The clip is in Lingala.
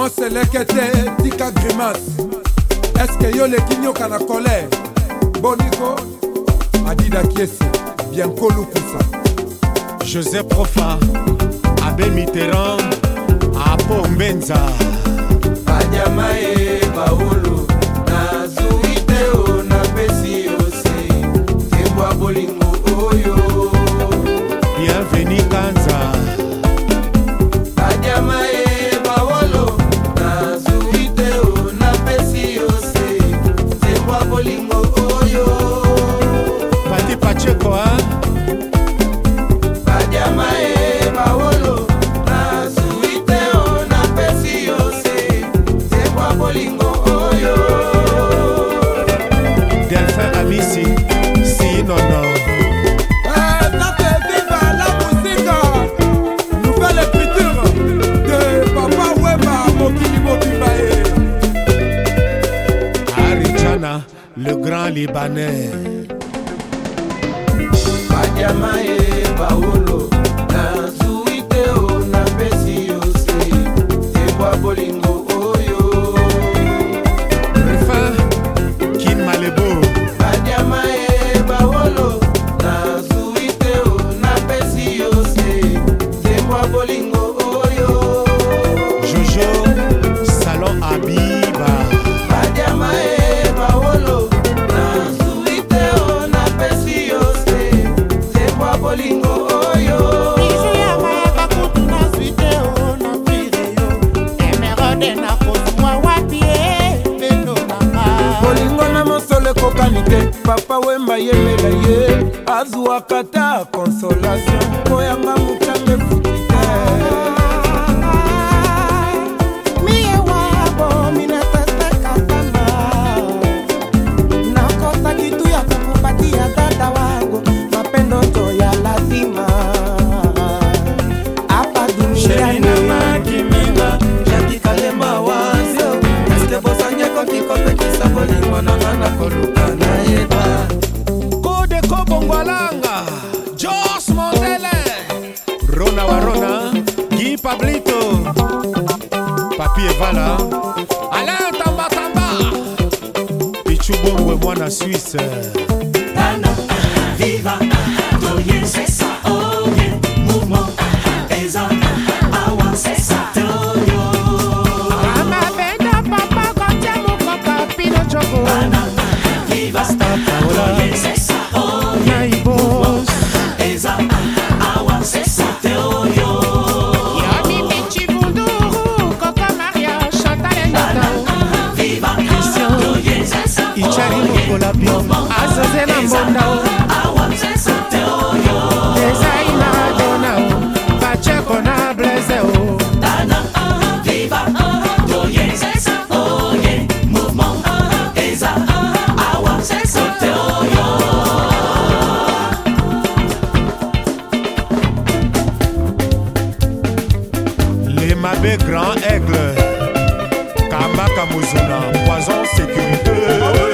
mama seleke te tika grimace eske yo leki nyoka na kolere boniko adida kiesi bianko lukusa joseph profa abe mitterrand apo mbenza banyama e bau Ghana, le grand Libanais. Badiamaye, Baoulou. mobali te papa wemba yemela ye azwaka ta consolation mpo yanga motange futi te miye wabomi napesaka pamba nakosa kitu ya kokupatia tata wangu mapendo to ya lazima apa dunianiminga yakikalemba wazio eskebosangekokikopekisa bolingo nanga na koluka Alain Tamba Tamba Pichu Bongwe, moi, la Suisse. Tana, viva, Abbé Grand Aigle, Kabaka Mouzouna, Poison Sécurité.